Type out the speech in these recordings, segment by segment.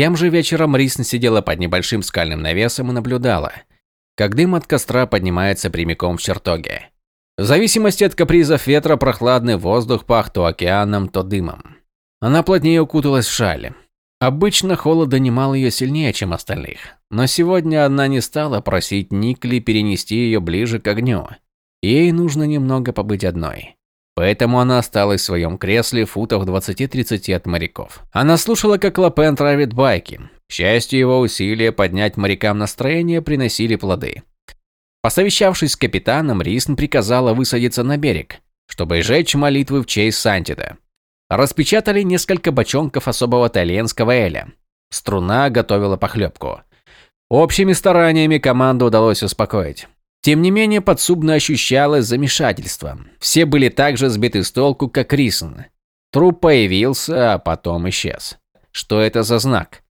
Тем же вечером Рисн сидела под небольшим скальным навесом и наблюдала, как дым от костра поднимается прямиком в чертоге. В зависимости от капризов ветра прохладный воздух пах то океаном, то дымом. Она плотнее укуталась в шаль. Обычно холод донимал ее сильнее, чем остальных, но сегодня она не стала просить Никли перенести ее ближе к огню. Ей нужно немного побыть одной. Поэтому она осталась в своем кресле футов 20-30 от моряков. Она слушала, как Лапен травит байки. К счастью, его усилия поднять морякам настроение приносили плоды. Посовещавшись с капитаном, Рисн приказала высадиться на берег, чтобы сжечь молитвы в честь Сантида. Распечатали несколько бочонков особого итальянского эля. Струна готовила похлебку. Общими стараниями команду удалось успокоить. Тем не менее, подсубно ощущалось замешательство. Все были так же сбиты с толку, как Рисон. Труп появился, а потом исчез. Что это за знак?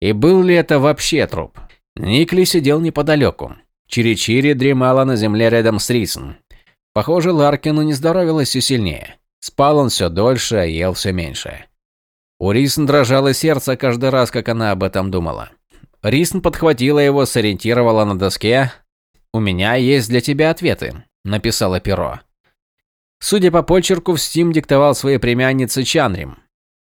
И был ли это вообще труп? Никли сидел неподалеку. Чири-Чири дремала на земле рядом с Рисон. Похоже, Ларкину не здоровилось все сильнее. Спал он все дольше, а ел все меньше. У Рисон дрожало сердце каждый раз, как она об этом думала. Рисон подхватила его, сориентировала на доске, «У меня есть для тебя ответы», – написала перо. Судя по почерку, в Steam диктовал своей племяннице Чанрим.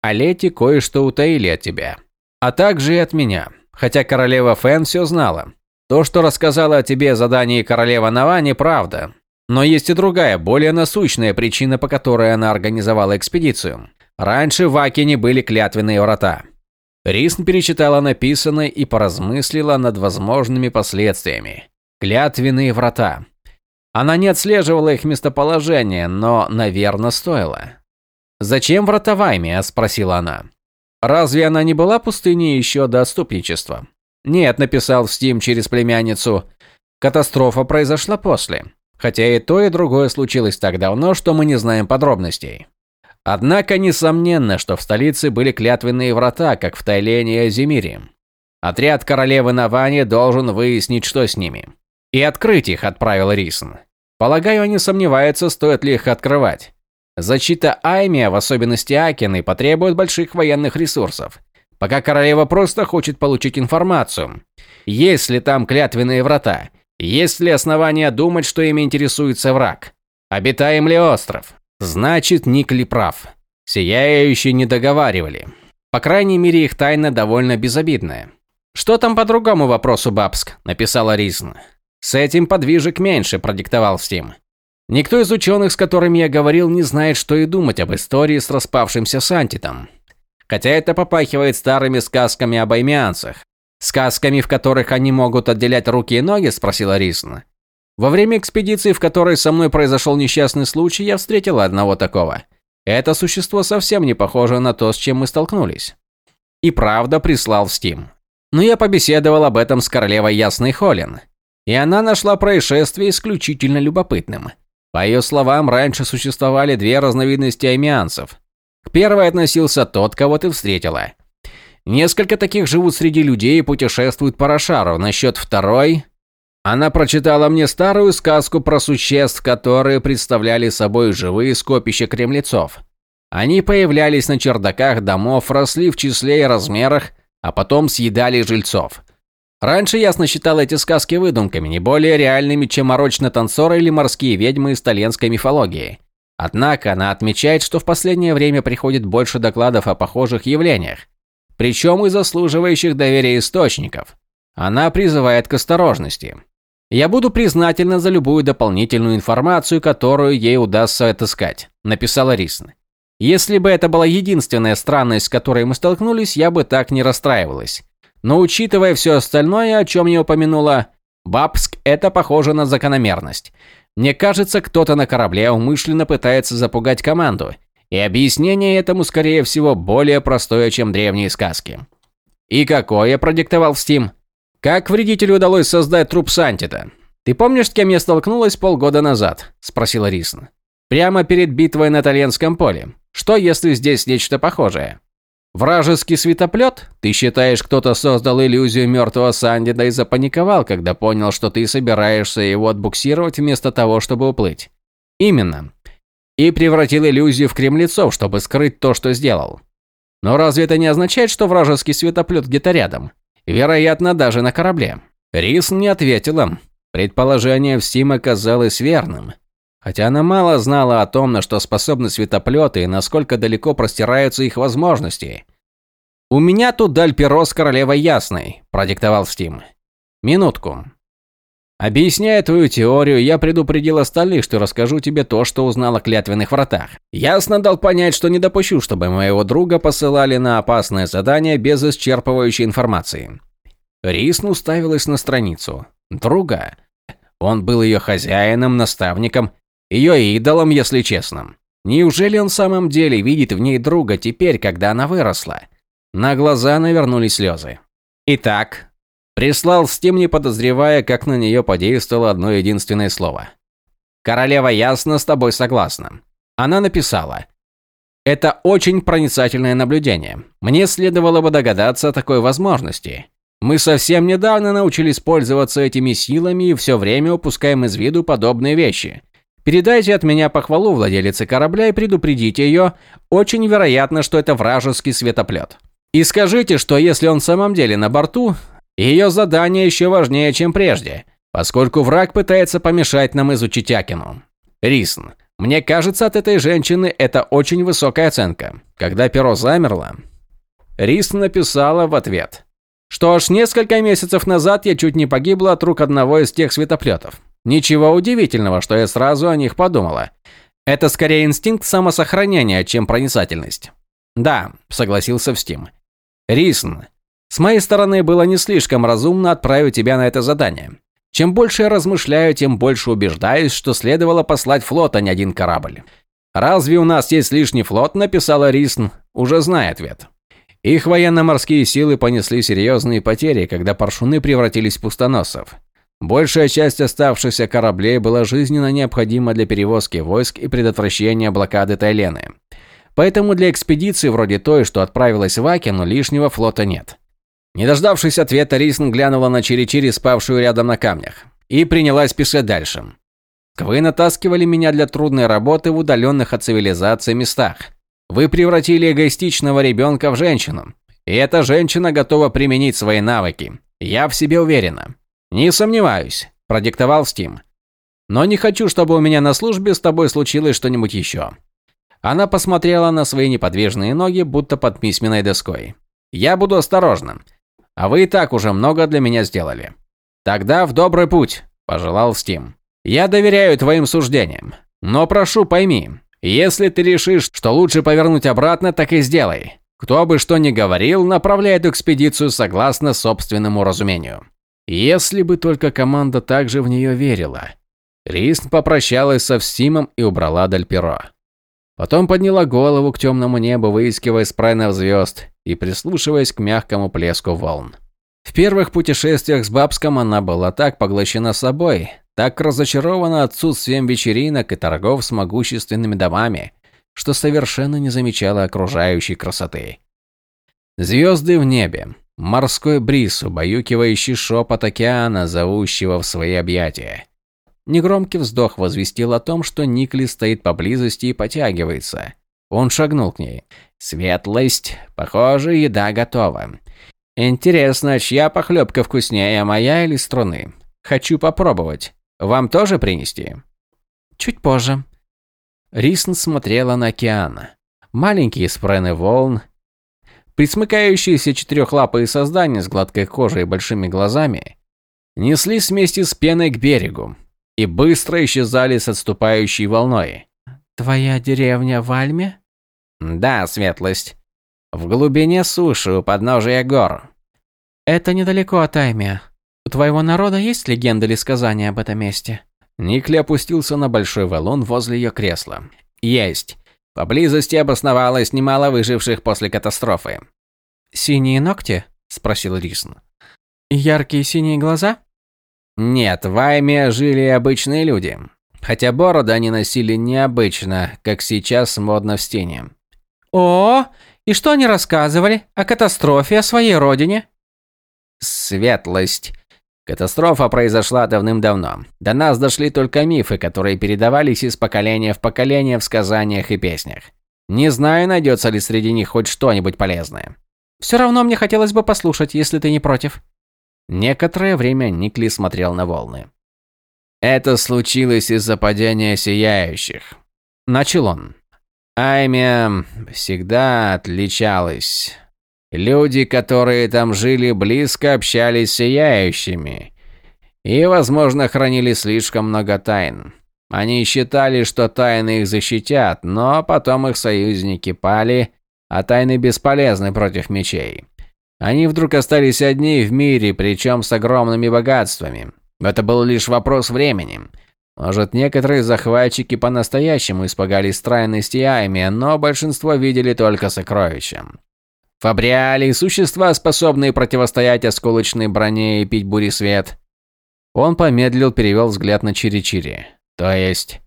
А Лети кое-что утаили от тебя. А также и от меня. Хотя королева Фэн все знала. То, что рассказала о тебе задании королева Нава, неправда. Но есть и другая, более насущная причина, по которой она организовала экспедицию. Раньше в Акине были клятвенные врата. Рисн перечитала написанное и поразмыслила над возможными последствиями. Клятвенные врата. Она не отслеживала их местоположение, но, наверное, стоило. «Зачем врата Ваймия?» – спросила она. «Разве она не была пустыней еще до отступничества?» «Нет», – написал Steam через племянницу. «Катастрофа произошла после. Хотя и то, и другое случилось так давно, что мы не знаем подробностей». Однако, несомненно, что в столице были клятвенные врата, как в Тайлене и Азимире. Отряд королевы Навани должен выяснить, что с ними. И открыть их отправил Рисон. Полагаю, они сомневаются, стоит ли их открывать. Защита Аймия, в особенности Акины, потребует больших военных ресурсов. Пока королева просто хочет получить информацию. Есть ли там клятвенные врата? Есть ли основания думать, что ими интересуется враг? Обитаем ли остров? Значит, Никли прав. Сияющие не договаривали. По крайней мере, их тайна довольно безобидная. «Что там по другому вопросу, Бабск?» – написала Ризн. С этим подвижек меньше, продиктовал Стим. Никто из ученых, с которыми я говорил, не знает, что и думать об истории с распавшимся Сантитом. Хотя это попахивает старыми сказками об аймианцах. Сказками, в которых они могут отделять руки и ноги, спросила Рисна. Во время экспедиции, в которой со мной произошел несчастный случай, я встретила одного такого. Это существо совсем не похоже на то, с чем мы столкнулись. И правда прислал в Стим. Но я побеседовал об этом с королевой Ясной Холин и она нашла происшествие исключительно любопытным. По ее словам, раньше существовали две разновидности аймианцев. К первой относился тот, кого ты встретила. Несколько таких живут среди людей и путешествуют по Рошару. Насчет второй... Она прочитала мне старую сказку про существ, которые представляли собой живые скопища кремлецов. Они появлялись на чердаках домов, росли в числе и размерах, а потом съедали жильцов. Раньше ясно считал эти сказки выдумками, не более реальными, чем морочно танцоры или морские ведьмы из итальянской мифологии. Однако она отмечает, что в последнее время приходит больше докладов о похожих явлениях, причем и заслуживающих доверия источников. Она призывает к осторожности. «Я буду признательна за любую дополнительную информацию, которую ей удастся отыскать», – написала Рисн. «Если бы это была единственная странность, с которой мы столкнулись, я бы так не расстраивалась. Но учитывая все остальное, о чем я упомянула, Бабск – это похоже на закономерность. Мне кажется, кто-то на корабле умышленно пытается запугать команду, и объяснение этому, скорее всего, более простое, чем древние сказки. И какое продиктовал Steam? Как вредителю удалось создать труп Сантита? Ты помнишь, с кем я столкнулась полгода назад? Спросила Рисн. Прямо перед битвой на итальянском поле. Что, если здесь нечто похожее? Вражеский светоплет? Ты считаешь, кто-то создал иллюзию мертвого Сандида и запаниковал, когда понял, что ты собираешься его отбуксировать вместо того, чтобы уплыть? Именно. И превратил иллюзию в кремлецов, чтобы скрыть то, что сделал. Но разве это не означает, что вражеский светоплет где-то рядом? Вероятно, даже на корабле. Рис не ответила. Предположение в Стим оказалось верным. Хотя она мало знала о том, на что способны светоплеты и насколько далеко простираются их возможности. «У меня тут Дальперо с королевой Ясной», – продиктовал Стим. «Минутку. Объясняя твою теорию, я предупредил остальных, что расскажу тебе то, что узнал о клятвенных вратах. Ясно дал понять, что не допущу, чтобы моего друга посылали на опасное задание без исчерпывающей информации. Рисн уставилась на страницу. Друга? Он был ее хозяином, наставником, ее идолом, если честно. Неужели он в самом деле видит в ней друга теперь, когда она выросла? На глаза навернулись слезы. Итак, Прислал с тем, не подозревая, как на нее подействовало одно единственное слово. «Королева ясно с тобой согласна». Она написала. «Это очень проницательное наблюдение. Мне следовало бы догадаться о такой возможности. Мы совсем недавно научились пользоваться этими силами и все время упускаем из виду подобные вещи. Передайте от меня похвалу владелице корабля и предупредите ее. Очень вероятно, что это вражеский светоплет. И скажите, что если он в самом деле на борту, ее задание еще важнее, чем прежде, поскольку враг пытается помешать нам изучить Акину. Рисн, мне кажется, от этой женщины это очень высокая оценка. Когда перо замерло, Рисн написала в ответ. Что ж, несколько месяцев назад я чуть не погибла от рук одного из тех светоплетов. Ничего удивительного, что я сразу о них подумала. Это скорее инстинкт самосохранения, чем проницательность. Да, согласился в. Рисн, с моей стороны было не слишком разумно отправить тебя на это задание. Чем больше я размышляю, тем больше убеждаюсь, что следовало послать флот, а не один корабль. «Разве у нас есть лишний флот?» – написала Рисн, уже зная ответ. Их военно-морские силы понесли серьезные потери, когда паршуны превратились в пустоносов. Большая часть оставшихся кораблей была жизненно необходима для перевозки войск и предотвращения блокады Тайлены. Поэтому для экспедиции вроде той, что отправилась в Акину, лишнего флота нет. Не дождавшись ответа, Рисн глянула на Чири-Чири, спавшую рядом на камнях, и принялась писать дальше. Вы натаскивали меня для трудной работы в удаленных от цивилизации местах. Вы превратили эгоистичного ребенка в женщину. И эта женщина готова применить свои навыки. Я в себе уверена. Не сомневаюсь, продиктовал Стим. Но не хочу, чтобы у меня на службе с тобой случилось что-нибудь еще. Она посмотрела на свои неподвижные ноги, будто под письменной доской. Я буду осторожным. А вы и так уже много для меня сделали. Тогда в добрый путь, пожелал Стим. Я доверяю твоим суждениям. Но прошу, пойми, если ты решишь, что лучше повернуть обратно, так и сделай. Кто бы что ни говорил, направляй эту экспедицию согласно собственному разумению. Если бы только команда также в нее верила. Рист попрощалась со Стимом и убрала Дальперо. Потом подняла голову к темному небу, выискивая спрайнов звезд и прислушиваясь к мягкому плеску волн. В первых путешествиях с Бабском она была так поглощена собой, так разочарована отсутствием вечеринок и торгов с могущественными домами, что совершенно не замечала окружающей красоты. Звезды в небе, морской бриз, убаюкивающий шепот океана, зовущего в свои объятия. Негромкий вздох возвестил о том, что Никли стоит поблизости и потягивается. Он шагнул к ней. «Светлость. Похоже, еда готова. Интересно, чья похлебка вкуснее, моя или струны? Хочу попробовать. Вам тоже принести?» «Чуть позже». Рисн смотрела на океан. Маленькие спрены волн, присмыкающиеся четырехлапые создания с гладкой кожей и большими глазами, неслись вместе с пеной к берегу и быстро исчезали с отступающей волной. «Твоя деревня в Альме?» «Да, светлость. В глубине суши у подножия гор». «Это недалеко от Аймия. У твоего народа есть легенды или сказания об этом месте?» Никли опустился на большой валун возле ее кресла. «Есть. Поблизости обосновалось немало выживших после катастрофы». «Синие ногти?» – спросил Рисн. «Яркие синие глаза?» Нет, в Айме жили обычные люди. Хотя бороды они носили необычно, как сейчас модно в стене. О, и что они рассказывали? О катастрофе, о своей родине? Светлость. Катастрофа произошла давным-давно. До нас дошли только мифы, которые передавались из поколения в поколение в сказаниях и песнях. Не знаю, найдется ли среди них хоть что-нибудь полезное. Все равно мне хотелось бы послушать, если ты не против. Некоторое время Никли смотрел на волны. Это случилось из-за падения сияющих. Начал он. Аймия всегда отличалась. Люди, которые там жили, близко общались с сияющими. И, возможно, хранили слишком много тайн. Они считали, что тайны их защитят, но потом их союзники пали, а тайны бесполезны против мечей. Они вдруг остались одни в мире, причем с огромными богатствами. Это был лишь вопрос времени. Может, некоторые захватчики по-настоящему испугались странности Айми, но большинство видели только сокровища. Фабриали – существа, способные противостоять осколочной броне и пить буресвет. Он помедлил, перевел взгляд на Чири-Чири. То есть,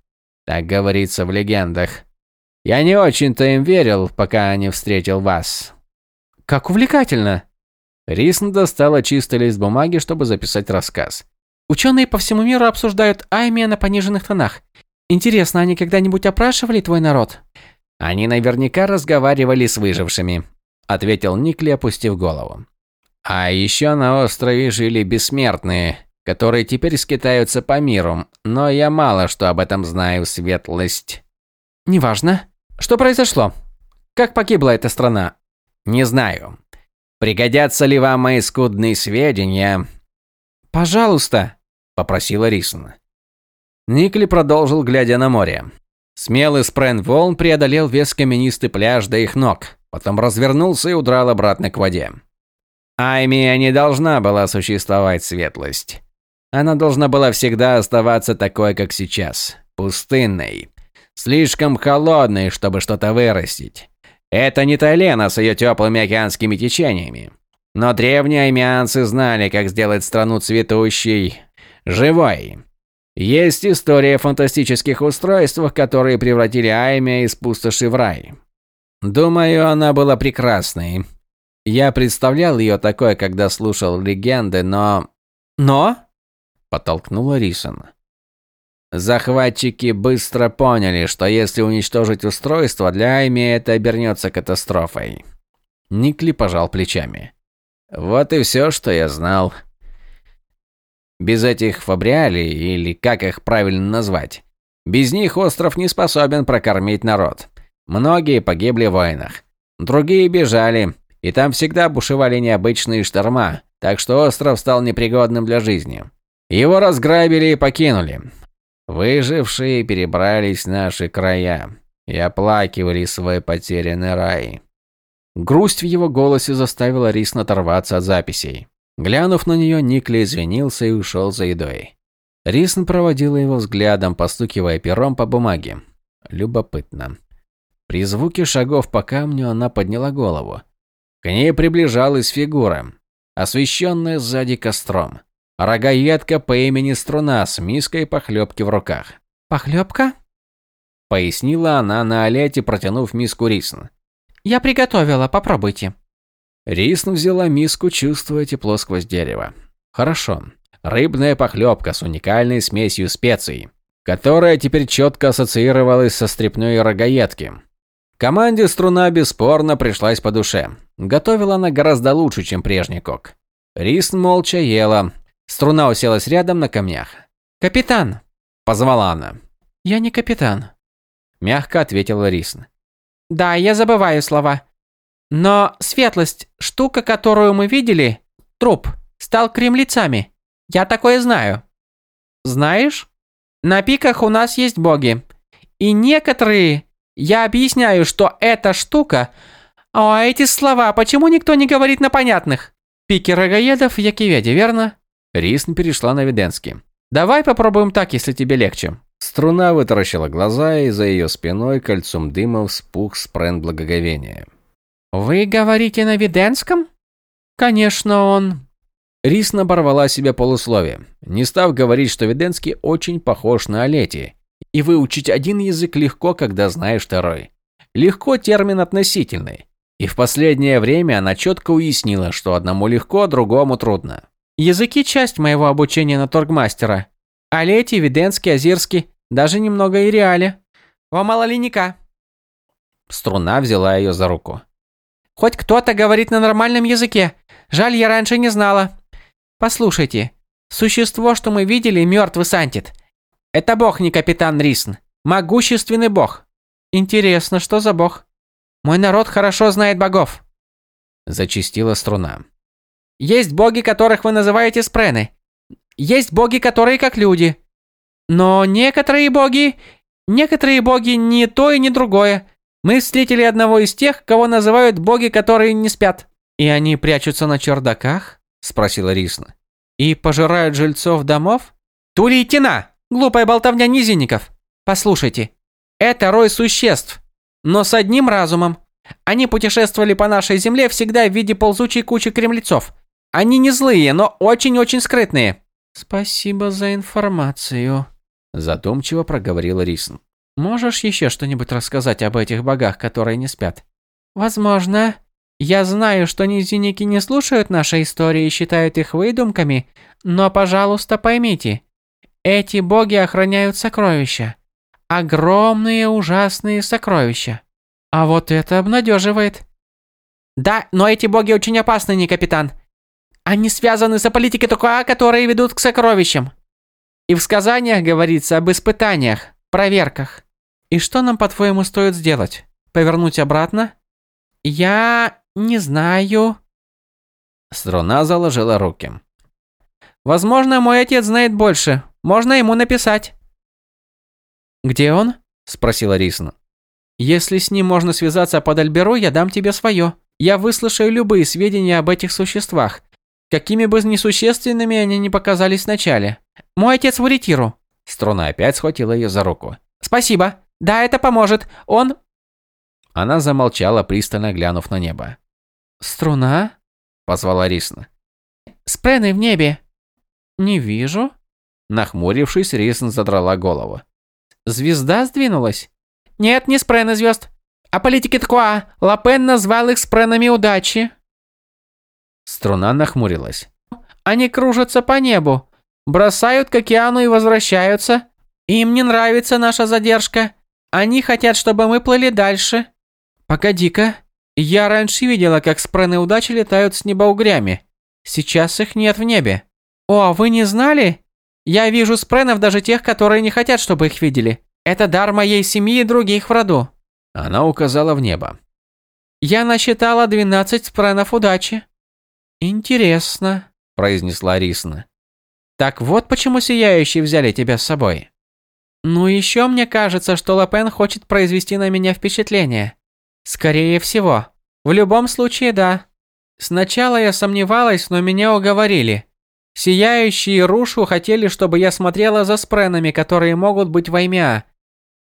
так говорится в легендах. Я не очень-то им верил, пока не встретил вас. Как увлекательно. Рисн достала чистый лист бумаги, чтобы записать рассказ. Ученые по всему миру обсуждают Аймия на пониженных тонах. Интересно, они когда-нибудь опрашивали твой народ? Они наверняка разговаривали с выжившими, ответил Никли, опустив голову. А еще на острове жили бессмертные, которые теперь скитаются по миру, но я мало что об этом знаю, светлость. Неважно. Что произошло? Как погибла эта страна? Не знаю. Пригодятся ли вам мои скудные сведения? Пожалуйста попросила Рисон. Никли продолжил, глядя на море. Смелый спрен волн преодолел весь каменистый пляж до их ног, потом развернулся и удрал обратно к воде. Аймия не должна была существовать светлость. Она должна была всегда оставаться такой, как сейчас, пустынной, слишком холодной, чтобы что-то вырастить. Это не Талена с ее теплыми океанскими течениями. Но древние аймианцы знали, как сделать страну цветущей, живой. Есть история о фантастических устройствах, которые превратили Айме из пустоши в рай. Думаю, она была прекрасной. Я представлял ее такой, когда слушал легенды, но... Но? Подтолкнула Рисон. Захватчики быстро поняли, что если уничтожить устройство, для Айми это обернется катастрофой. Никли пожал плечами. Вот и все, что я знал. Без этих фабриалей, или как их правильно назвать, без них остров не способен прокормить народ. Многие погибли в войнах. Другие бежали, и там всегда бушевали необычные шторма, так что остров стал непригодным для жизни. Его разграбили и покинули. Выжившие перебрались в наши края и оплакивали свой потерянный рай. Грусть в его голосе заставила Рис оторваться от записей. Глянув на нее, Никли извинился и ушел за едой. Рисн проводила его взглядом, постукивая пером по бумаге. Любопытно. При звуке шагов по камню она подняла голову. К ней приближалась фигура, освещенная сзади костром. Рогаедка по имени Струна с миской похлебки в руках. «Похлебка?» Пояснила она на олете, протянув миску Рисн. «Я приготовила, попробуйте». Рисн взяла миску, чувствуя тепло сквозь дерево. Хорошо. Рыбная похлебка с уникальной смесью специй, которая теперь четко ассоциировалась со стрепной рогаедки. Команде струна бесспорно пришлась по душе. Готовила она гораздо лучше, чем прежний кок. Рисн молча ела. Струна уселась рядом на камнях. «Капитан!» – позвала она. «Я не капитан», – мягко ответила Рисн. «Да, я забываю слова. Но светлость, штука, которую мы видели, труп, стал кремлецами. Я такое знаю. Знаешь? На пиках у нас есть боги. И некоторые... Я объясняю, что эта штука... А эти слова, почему никто не говорит на понятных? Пики рогаедов в Якиведе, верно? Рисн перешла на Веденский. Давай попробуем так, если тебе легче. Струна вытаращила глаза, и за ее спиной кольцом дыма вспух спрен благоговения. «Вы говорите на Виденском?» «Конечно, он...» Рис оборвала себе полусловие, не став говорить, что Виденский очень похож на Олети, и выучить один язык легко, когда знаешь второй. Легко термин относительный. И в последнее время она четко уяснила, что одному легко, другому трудно. Языки – часть моего обучения на торгмастера. Олети, Виденский, Азирский, даже немного и Реале. Вам мало линика. Струна взяла ее за руку. Хоть кто-то говорит на нормальном языке. Жаль, я раньше не знала. Послушайте, существо, что мы видели, мертвый Сантит. Это бог, не капитан Рисн. Могущественный бог. Интересно, что за бог? Мой народ хорошо знает богов. Зачистила струна. Есть боги, которых вы называете спрены. Есть боги, которые как люди. Но некоторые боги... Некоторые боги не то и не другое. Мы встретили одного из тех, кого называют боги, которые не спят. И они прячутся на чердаках? Спросила Рисна. И пожирают жильцов домов? Тули и тена! Глупая болтовня низинников. Послушайте, это рой существ, но с одним разумом. Они путешествовали по нашей земле всегда в виде ползучей кучи кремлецов. Они не злые, но очень-очень скрытные. Спасибо за информацию, задумчиво проговорила Рисн. Можешь еще что-нибудь рассказать об этих богах, которые не спят? Возможно. Я знаю, что низинники не слушают наши истории и считают их выдумками, но, пожалуйста, поймите, эти боги охраняют сокровища. Огромные ужасные сокровища. А вот это обнадеживает. Да, но эти боги очень опасны, не капитан. Они связаны с политикой Тукуа, которые ведут к сокровищам. И в сказаниях говорится об испытаниях, проверках. И что нам, по-твоему, стоит сделать? Повернуть обратно? Я не знаю. Струна заложила руки. Возможно, мой отец знает больше. Можно ему написать. Где он? спросила Рисна. Если с ним можно связаться под Альберу, я дам тебе свое. Я выслушаю любые сведения об этих существах, какими бы несущественными они ни показались вначале. Мой отец в Уритиру. Струна опять схватила ее за руку. Спасибо. Да, это поможет. Он Она замолчала, пристально глянув на небо. Струна? позвала Рисна. Спрены в небе. Не вижу. Нахмурившись, Рисн задрала голову. Звезда сдвинулась? Нет, не спрены звезд. А политики Ткуа. Лапен назвал их спренами удачи. Струна нахмурилась. Они кружатся по небу, бросают к океану и возвращаются. Им не нравится наша задержка. Они хотят, чтобы мы плыли дальше. Погоди-ка. Я раньше видела, как спрены удачи летают с неба угрями. Сейчас их нет в небе. О, вы не знали? Я вижу спренов даже тех, которые не хотят, чтобы их видели. Это дар моей семьи и других в роду. Она указала в небо. Я насчитала 12 спренов удачи. Интересно, произнесла Рисна. Так вот почему сияющие взяли тебя с собой. Ну еще мне кажется, что Лапен хочет произвести на меня впечатление. Скорее всего. В любом случае, да. Сначала я сомневалась, но меня уговорили. Сияющие Рушу хотели, чтобы я смотрела за спренами, которые могут быть воймя.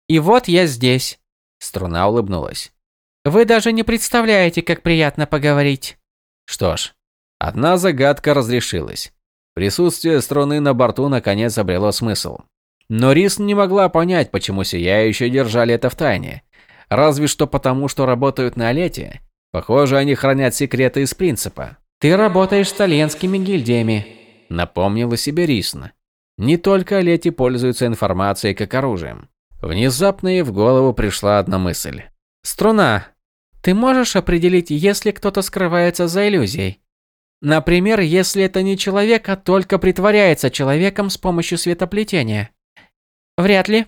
И вот я здесь. Струна улыбнулась. Вы даже не представляете, как приятно поговорить. Что ж, одна загадка разрешилась. Присутствие струны на борту наконец обрело смысл. Но Рис не могла понять, почему сияющие держали это в тайне. Разве что потому, что работают на Олете. Похоже, они хранят секреты из принципа. «Ты работаешь с итальянскими гильдиями», — напомнила себе Рисна. Не только Олети пользуются информацией как оружием. Внезапно ей в голову пришла одна мысль. «Струна, ты можешь определить, если кто-то скрывается за иллюзией? Например, если это не человек, а только притворяется человеком с помощью светоплетения?» «Вряд ли».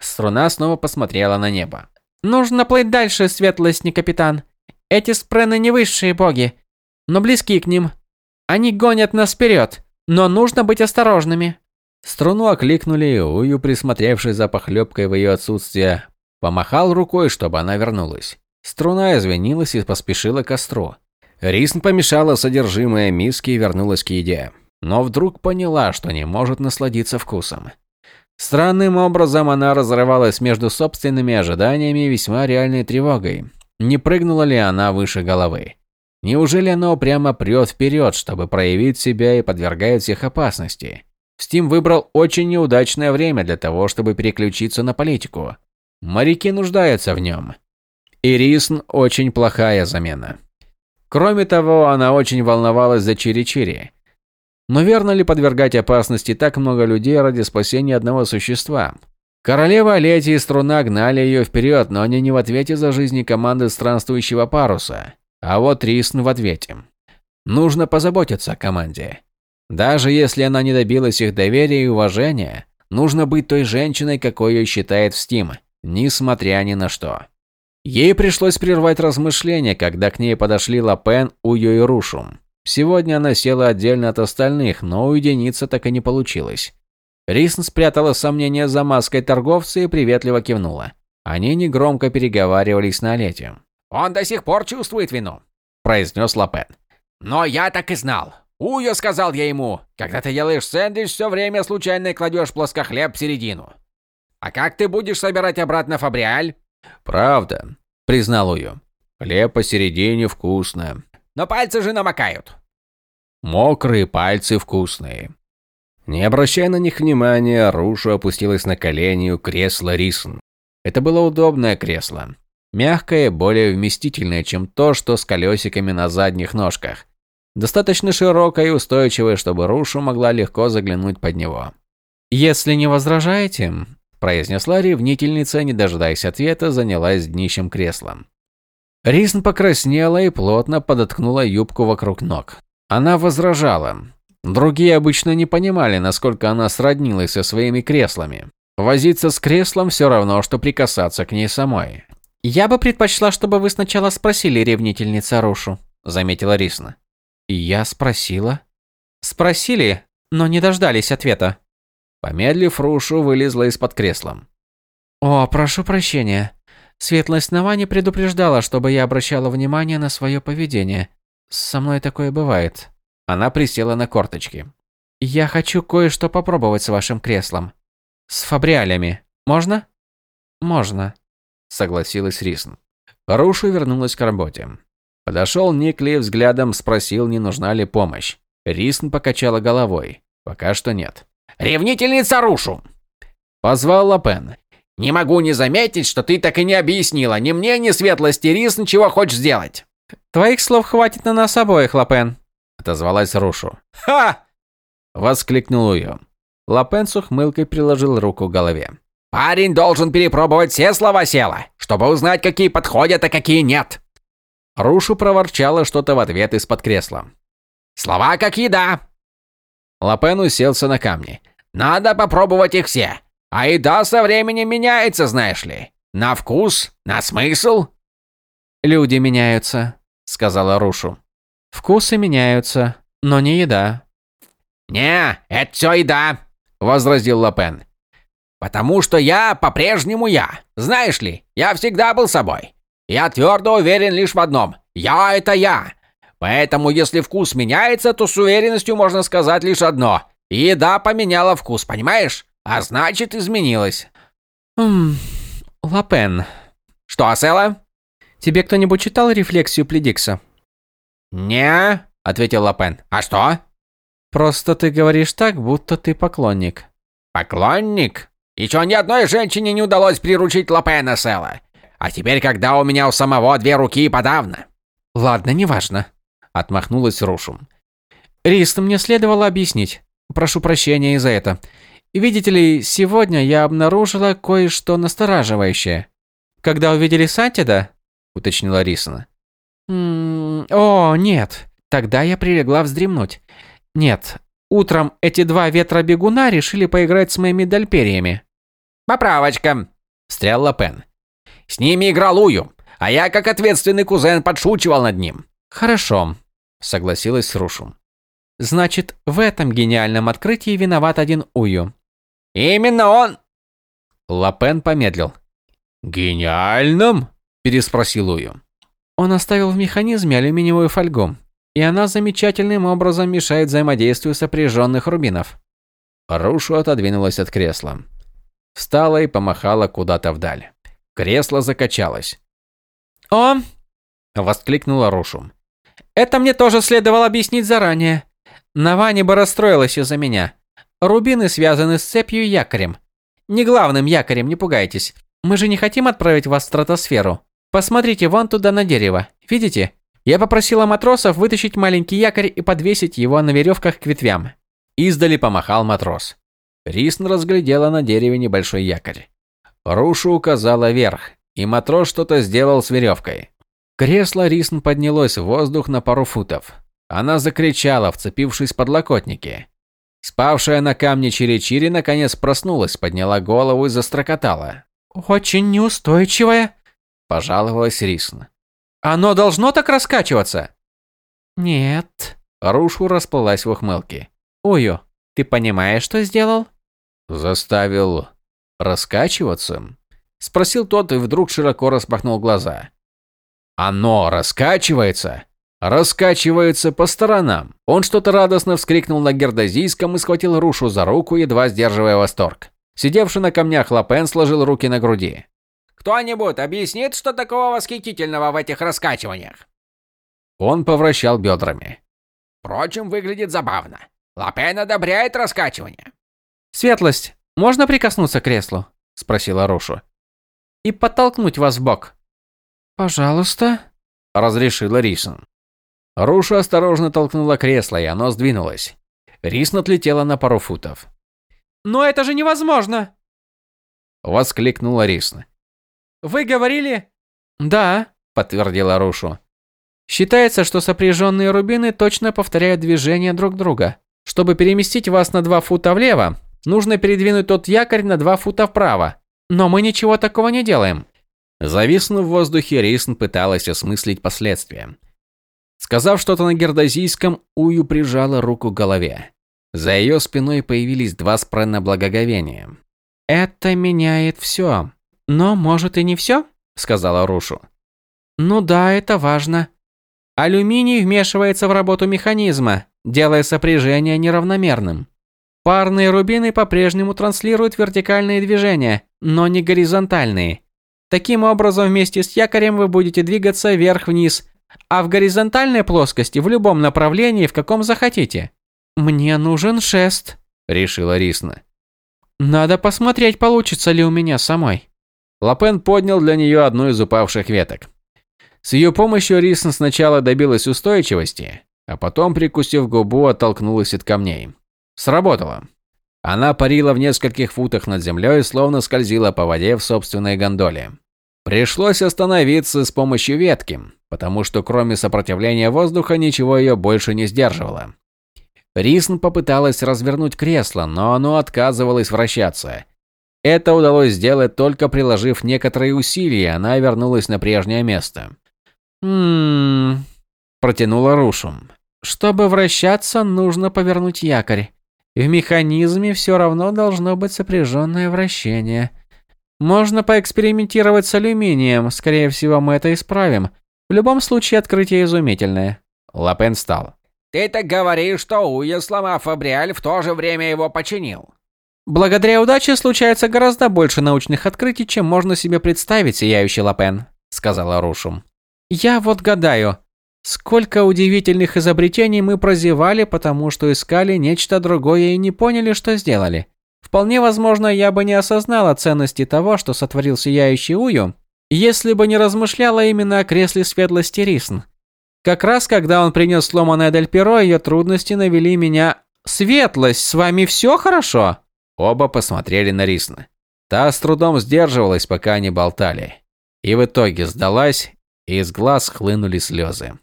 Струна снова посмотрела на небо. «Нужно плыть дальше, светлость, не капитан. Эти спрены не высшие боги, но близки к ним. Они гонят нас вперед, но нужно быть осторожными». Струну окликнули, и Ую, присмотревший за похлебкой в ее отсутствие, помахал рукой, чтобы она вернулась. Струна извинилась и поспешила к костру. Рисн помешала содержимое миски и вернулась к еде. Но вдруг поняла, что не может насладиться вкусом. Странным образом она разрывалась между собственными ожиданиями и весьма реальной тревогой. Не прыгнула ли она выше головы? Неужели оно прямо прет вперед, чтобы проявить себя и подвергает всех опасности? Стим выбрал очень неудачное время для того, чтобы переключиться на политику. Моряки нуждаются в нем. Ирисн очень плохая замена. Кроме того, она очень волновалась за Чири-Чири. Но верно ли подвергать опасности так много людей ради спасения одного существа? Королева Лети и Струна гнали ее вперед, но они не в ответе за жизни команды странствующего паруса, а вот Рисн в ответе. Нужно позаботиться о команде. Даже если она не добилась их доверия и уважения, нужно быть той женщиной, какой ее считает в Стим, несмотря ни на что. Ей пришлось прервать размышления, когда к ней подошли Лапен, Уйо и Рушум. Сегодня она села отдельно от остальных, но уединиться так и не получилось. Рисн спрятала сомнения за маской торговца и приветливо кивнула. Они негромко переговаривались на лете. «Он до сих пор чувствует вину», – произнес Лапен. «Но я так и знал. Уйо сказал я ему, когда ты делаешь сэндвич, все время случайно кладешь плоскохлеб в середину. А как ты будешь собирать обратно фабриаль?» «Правда», – признал Уйо. «Хлеб посередине вкусно». «Но пальцы же намокают». «Мокрые пальцы вкусные», не обращая на них внимания, Рушу опустилась на колени у кресла Рисн. Это было удобное кресло. Мягкое, более вместительное, чем то, что с колесиками на задних ножках. Достаточно широкое и устойчивое, чтобы Рушу могла легко заглянуть под него. «Если не возражаете», – произнесла ревнительница, не дожидаясь ответа, занялась днищем креслом. Рисн покраснела и плотно подоткнула юбку вокруг ног. Она возражала, Другие обычно не понимали, насколько она сроднилась со своими креслами. Возиться с креслом все равно, что прикасаться к ней самой. «Я бы предпочла, чтобы вы сначала спросили ревнительница Рушу», – заметила Рисна. «И я спросила?» «Спросили, но не дождались ответа». Помедлив, Рушу вылезла из-под кресла. «О, прошу прощения. Светлость Нова не предупреждала, чтобы я обращала внимание на свое поведение. Со мной такое бывает». Она присела на корточки. «Я хочу кое-что попробовать с вашим креслом. С фабриалями. Можно?» «Можно», – согласилась Рисн. Рушу вернулась к работе. Подошел Никли взглядом спросил, не нужна ли помощь. Рисн покачала головой. Пока что нет. «Ревнительница Рушу!» Позвал Лапен. «Не могу не заметить, что ты так и не объяснила ни мне, ни светлости Рисн, чего хочешь сделать». «Твоих слов хватит на нас обоих, Лапен», отозвалась Рушу. «Ха!» – воскликнул ее. Лапен с ухмылкой приложил руку к голове. «Парень должен перепробовать все слова села, чтобы узнать, какие подходят, а какие нет». Рушу проворчала что-то в ответ из-под кресла. «Слова как еда». Лапен уселся на камни. «Надо попробовать их все. А еда со временем меняется, знаешь ли. На вкус, на смысл». «Люди меняются», — сказала Рушу. Вкусы меняются, но не еда. «Не, это все еда», – возразил Лапен. «Потому что я по-прежнему я. Знаешь ли, я всегда был собой. Я твердо уверен лишь в одном. Я – это я. Поэтому, если вкус меняется, то с уверенностью можно сказать лишь одно. Еда поменяла вкус, понимаешь? А значит, изменилась». «Ммм, Лапен». «Что, Асела?» «Тебе кто-нибудь читал рефлексию Пледикса?» «Не», — ответил Лапен. «А что?» «Просто ты говоришь так, будто ты поклонник». «Поклонник? Еще ни одной женщине не удалось приручить Лапена Села. А теперь, когда у меня у самого две руки, подавно». «Ладно, неважно», — отмахнулась Рушум. «Рист, мне следовало объяснить. Прошу прощения и за это. Видите ли, сегодня я обнаружила кое-что настораживающее. Когда увидели Сантида?» — уточнила Рисона. М о, нет. Тогда я прилегла вздремнуть. Нет. Утром эти два ветра-бегуна решили поиграть с моими дальпериями. Поправочка, встрял Лапен. С ними играл Ую, а я как ответственный кузен подшучивал над ним. Хорошо, согласилась Рушу. Значит, в этом гениальном открытии виноват один Ую. Именно он. Лапен помедлил. Гениальном? переспросил Ую. Он оставил в механизме алюминиевую фольгу, и она замечательным образом мешает взаимодействию сопряженных рубинов. Рушу отодвинулась от кресла. Встала и помахала куда-то вдаль. Кресло закачалось. «О!» – воскликнула Рушу. «Это мне тоже следовало объяснить заранее. Навани бы расстроилась из-за меня. Рубины связаны с цепью и якорем. Не главным якорем, не пугайтесь. Мы же не хотим отправить вас в стратосферу. Посмотрите вон туда на дерево. Видите? Я попросила матросов вытащить маленький якорь и подвесить его на веревках к ветвям. Издали помахал матрос. Рисн разглядела на дереве небольшой якорь. Рушу указала вверх, и матрос что-то сделал с веревкой. Кресло Рисн поднялось в воздух на пару футов. Она закричала, вцепившись в подлокотники. Спавшая на камне Чири-Чири наконец проснулась, подняла голову и застрокотала. «Очень неустойчивое», – пожаловалась Рисн. «Оно должно так раскачиваться?» «Нет». Рушу расплылась в ухмылке. «Ую, ты понимаешь, что сделал?» «Заставил раскачиваться?» – спросил тот и вдруг широко распахнул глаза. «Оно раскачивается?» Раскачивается по сторонам. Он что-то радостно вскрикнул на гердозийском и схватил Рушу за руку, едва сдерживая восторг. Сидевший на камнях Лапен сложил руки на груди. «Кто-нибудь объяснит, что такого восхитительного в этих раскачиваниях?» Он повращал бедрами. «Впрочем, выглядит забавно. Лапен одобряет раскачивание». «Светлость, можно прикоснуться к креслу?» – спросила Рушу. «И подтолкнуть вас в бок?» «Пожалуйста», – разрешила Рисон. Руша осторожно толкнула кресло, и оно сдвинулось. Рис отлетела на пару футов. «Но это же невозможно!» Воскликнула Рисна. «Вы говорили?» «Да», – подтвердила Рушу. «Считается, что сопряженные рубины точно повторяют движения друг друга. Чтобы переместить вас на два фута влево, нужно передвинуть тот якорь на два фута вправо. Но мы ничего такого не делаем». Зависнув в воздухе, Рисн пыталась осмыслить последствия. Сказав что-то на гердозийском, Ую прижала руку к голове. За ее спиной появились два спрена благоговения. «Это меняет все. Но, может, и не все?» – сказала Рушу. «Ну да, это важно. Алюминий вмешивается в работу механизма, делая сопряжение неравномерным. Парные рубины по-прежнему транслируют вертикальные движения, но не горизонтальные. Таким образом, вместе с якорем вы будете двигаться вверх-вниз, а в горизонтальной плоскости в любом направлении, в каком захотите. Мне нужен шест, решила Рисна. Надо посмотреть, получится ли у меня самой. Лапен поднял для нее одну из упавших веток. С ее помощью Рисна сначала добилась устойчивости, а потом, прикусив губу, оттолкнулась от камней. Сработало. Она парила в нескольких футах над землей, словно скользила по воде в собственной гондоле. Пришлось остановиться с помощью ветки, потому что кроме сопротивления воздуха ничего ее больше не сдерживало. Рисн попыталась развернуть кресло, но оно отказывалось вращаться. Это удалось сделать только приложив некоторые усилия, она вернулась на прежнее место. «Ммм...» – протянула Рушу. «Чтобы вращаться, нужно повернуть якорь. В механизме все равно должно быть сопряженное вращение. Можно поэкспериментировать с алюминием, скорее всего мы это исправим. В любом случае, открытие изумительное. Лапен встал. Ты так говоришь, что Уя, сломав Фабриаль, в то же время его починил. Благодаря удаче случается гораздо больше научных открытий, чем можно себе представить, сияющий Лапен, сказала Рушум. Я вот гадаю, сколько удивительных изобретений мы прозевали, потому что искали нечто другое и не поняли, что сделали. Вполне возможно, я бы не осознала ценности того, что сотворил сияющий Ую, если бы не размышляла именно о кресле светлости Рисн. Как раз когда он принес сломанное Дель Перо, ее трудности навели меня... «Светлость, с вами все хорошо?» Оба посмотрели на Рисна. Та с трудом сдерживалась, пока они болтали. И в итоге сдалась, и из глаз хлынули слезы.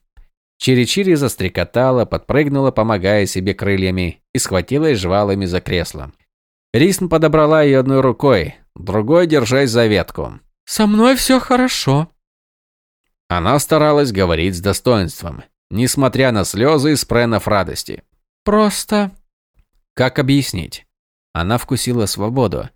Чири-Чири застрекотала, подпрыгнула, помогая себе крыльями, и схватилась жвалами за кресло. Рисн подобрала ее одной рукой, другой держась за ветку. Со мной все хорошо. Она старалась говорить с достоинством, несмотря на слезы и спренов радости. Просто... Как объяснить? Она вкусила свободу.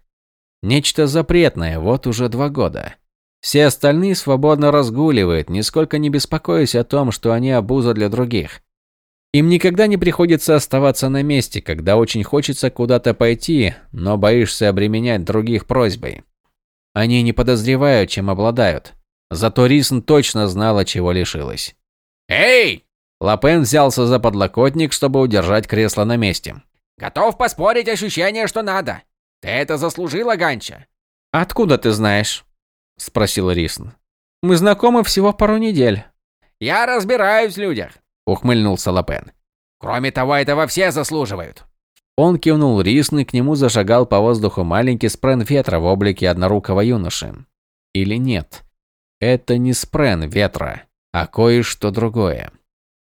Нечто запретное вот уже два года. Все остальные свободно разгуливают, нисколько не беспокоясь о том, что они обуза для других. Им никогда не приходится оставаться на месте, когда очень хочется куда-то пойти, но боишься обременять других просьбой. Они не подозревают, чем обладают. Зато Рисн точно знала, чего лишилась. «Эй!» Лапен взялся за подлокотник, чтобы удержать кресло на месте. «Готов поспорить ощущение, что надо. Ты это заслужила, Ганча». «Откуда ты знаешь?» – спросил Рисн. «Мы знакомы всего пару недель». «Я разбираюсь в людях», – ухмыльнулся Лапен. «Кроме того, этого все заслуживают». Он кивнул Рисн и к нему зашагал по воздуху маленький спрен ветра в облике однорукого юноши. Или нет? Это не спрен ветра, а кое-что другое.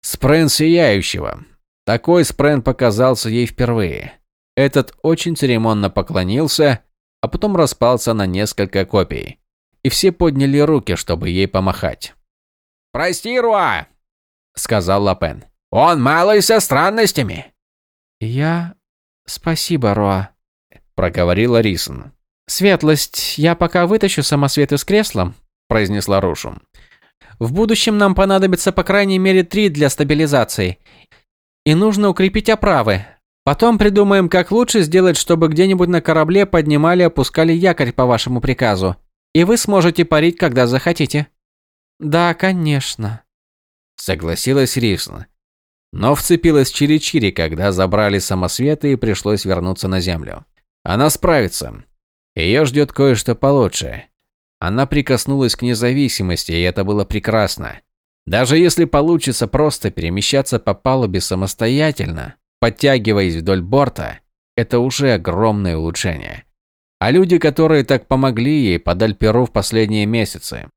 Спрен сияющего. Такой спрен показался ей впервые. Этот очень церемонно поклонился, а потом распался на несколько копий. И все подняли руки, чтобы ей помахать. «Прости, Руа!» – сказал Лапен. «Он малый со странностями!» «Я... Спасибо, Руа», – проговорила Рисон. «Светлость, я пока вытащу самосвет из кресла», – произнесла Рушу. «В будущем нам понадобится по крайней мере три для стабилизации. И нужно укрепить оправы, Потом придумаем, как лучше сделать, чтобы где-нибудь на корабле поднимали и опускали якорь по вашему приказу. И вы сможете парить, когда захотите. Да, конечно. Согласилась Ривсна. Но вцепилась Чири-Чири, когда забрали самосветы и пришлось вернуться на Землю. Она справится. Ее ждет кое-что получше. Она прикоснулась к независимости, и это было прекрасно. Даже если получится просто перемещаться по палубе самостоятельно, подтягиваясь вдоль борта, это уже огромное улучшение. А люди, которые так помогли ей под Альперу в последние месяцы.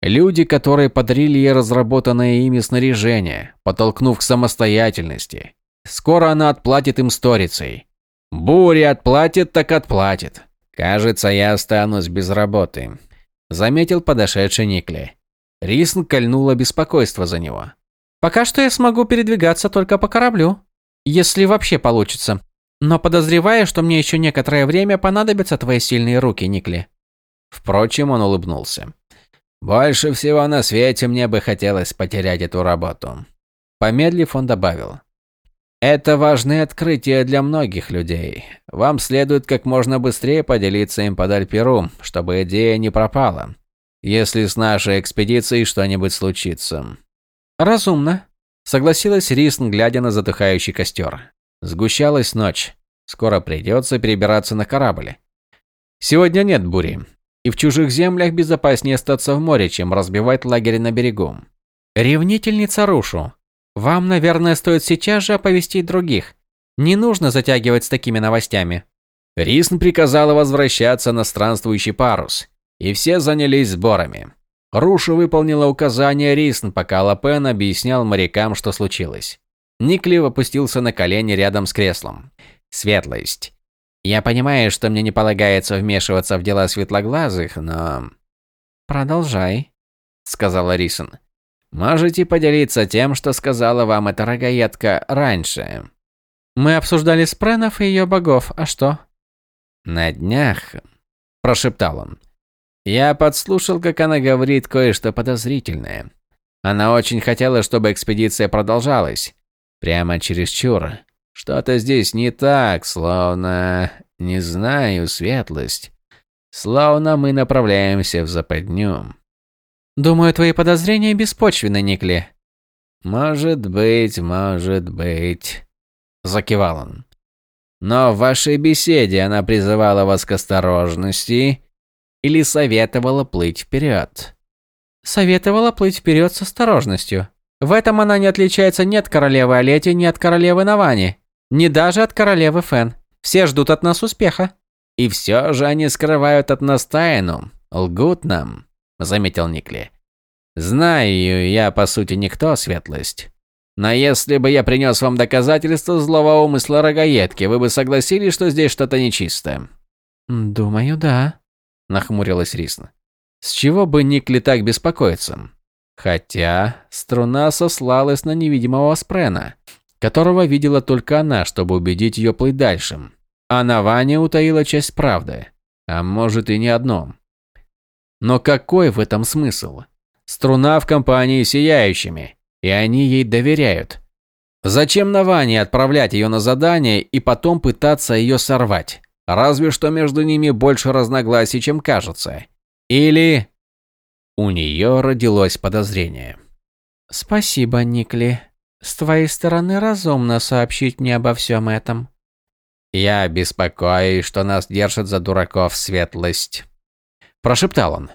Люди, которые подарили ей разработанное ими снаряжение, подтолкнув к самостоятельности. Скоро она отплатит им сторицей. Бури отплатит, так отплатит. Кажется, я останусь без работы. Заметил подошедший Никли. Рисн кольнула беспокойство за него. Пока что я смогу передвигаться только по кораблю. Если вообще получится. Но подозреваю, что мне еще некоторое время понадобятся твои сильные руки, Никли. Впрочем, он улыбнулся. Больше всего на свете мне бы хотелось потерять эту работу. Помедлив, он добавил. Это важное открытие для многих людей. Вам следует как можно быстрее поделиться им под Альперу, чтобы идея не пропала. Если с нашей экспедицией что-нибудь случится. Разумно. Согласилась Рисн, глядя на затухающий костер. Сгущалась ночь. Скоро придется перебираться на корабль. Сегодня нет бури. И в чужих землях безопаснее остаться в море, чем разбивать лагерь на берегу. Ревнительница Рушу. Вам, наверное, стоит сейчас же оповестить других. Не нужно затягивать с такими новостями. Рисн приказала возвращаться на странствующий парус, и все занялись сборами. Руша выполнила указание Рисн, пока Лапен объяснял морякам, что случилось. Никли опустился на колени рядом с креслом. «Светлость. Я понимаю, что мне не полагается вмешиваться в дела светлоглазых, но...» «Продолжай», — сказала Рисн. «Можете поделиться тем, что сказала вам эта рогаедка раньше?» «Мы обсуждали спренов и ее богов, а что?» «На днях», – прошептал он, я подслушал, как она говорит кое-что подозрительное. Она очень хотела, чтобы экспедиция продолжалась. Прямо чересчур. Что-то здесь не так, словно... Не знаю, светлость. Словно мы направляемся в западню. Думаю, твои подозрения беспочвенны, Никли. Может быть, может быть. Закивал он. Но в вашей беседе она призывала вас к осторожности или советовала плыть вперед? Советовала плыть вперед с осторожностью. В этом она не отличается ни от королевы Олети, ни от королевы Навани, ни даже от королевы Фен. Все ждут от нас успеха. И все же они скрывают от нас тайну, лгут нам, заметил Никли. Знаю, я по сути никто, светлость. Но если бы я принес вам доказательства злого умысла рогаедки, вы бы согласились, что здесь что-то нечисто? Думаю, да нахмурилась Рисна. С чего бы Никли так беспокоиться? Хотя струна сослалась на невидимого спрена, которого видела только она, чтобы убедить ее плыть дальше. А Наваня утаила часть правды, а может и не одно. Но какой в этом смысл? Струна в компании сияющими, и они ей доверяют. Зачем Наване отправлять ее на задание и потом пытаться ее сорвать? Разве что между ними больше разногласий, чем кажется. Или... У нее родилось подозрение. «Спасибо, Никли. С твоей стороны разумно сообщить мне обо всем этом». «Я беспокоюсь, что нас держат за дураков светлость», – прошептал он.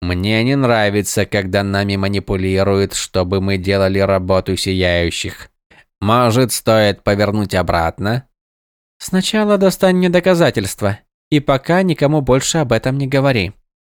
«Мне не нравится, когда нами манипулируют, чтобы мы делали работу сияющих. Может, стоит повернуть обратно?» Сначала достань мне доказательства, и пока никому больше об этом не говори.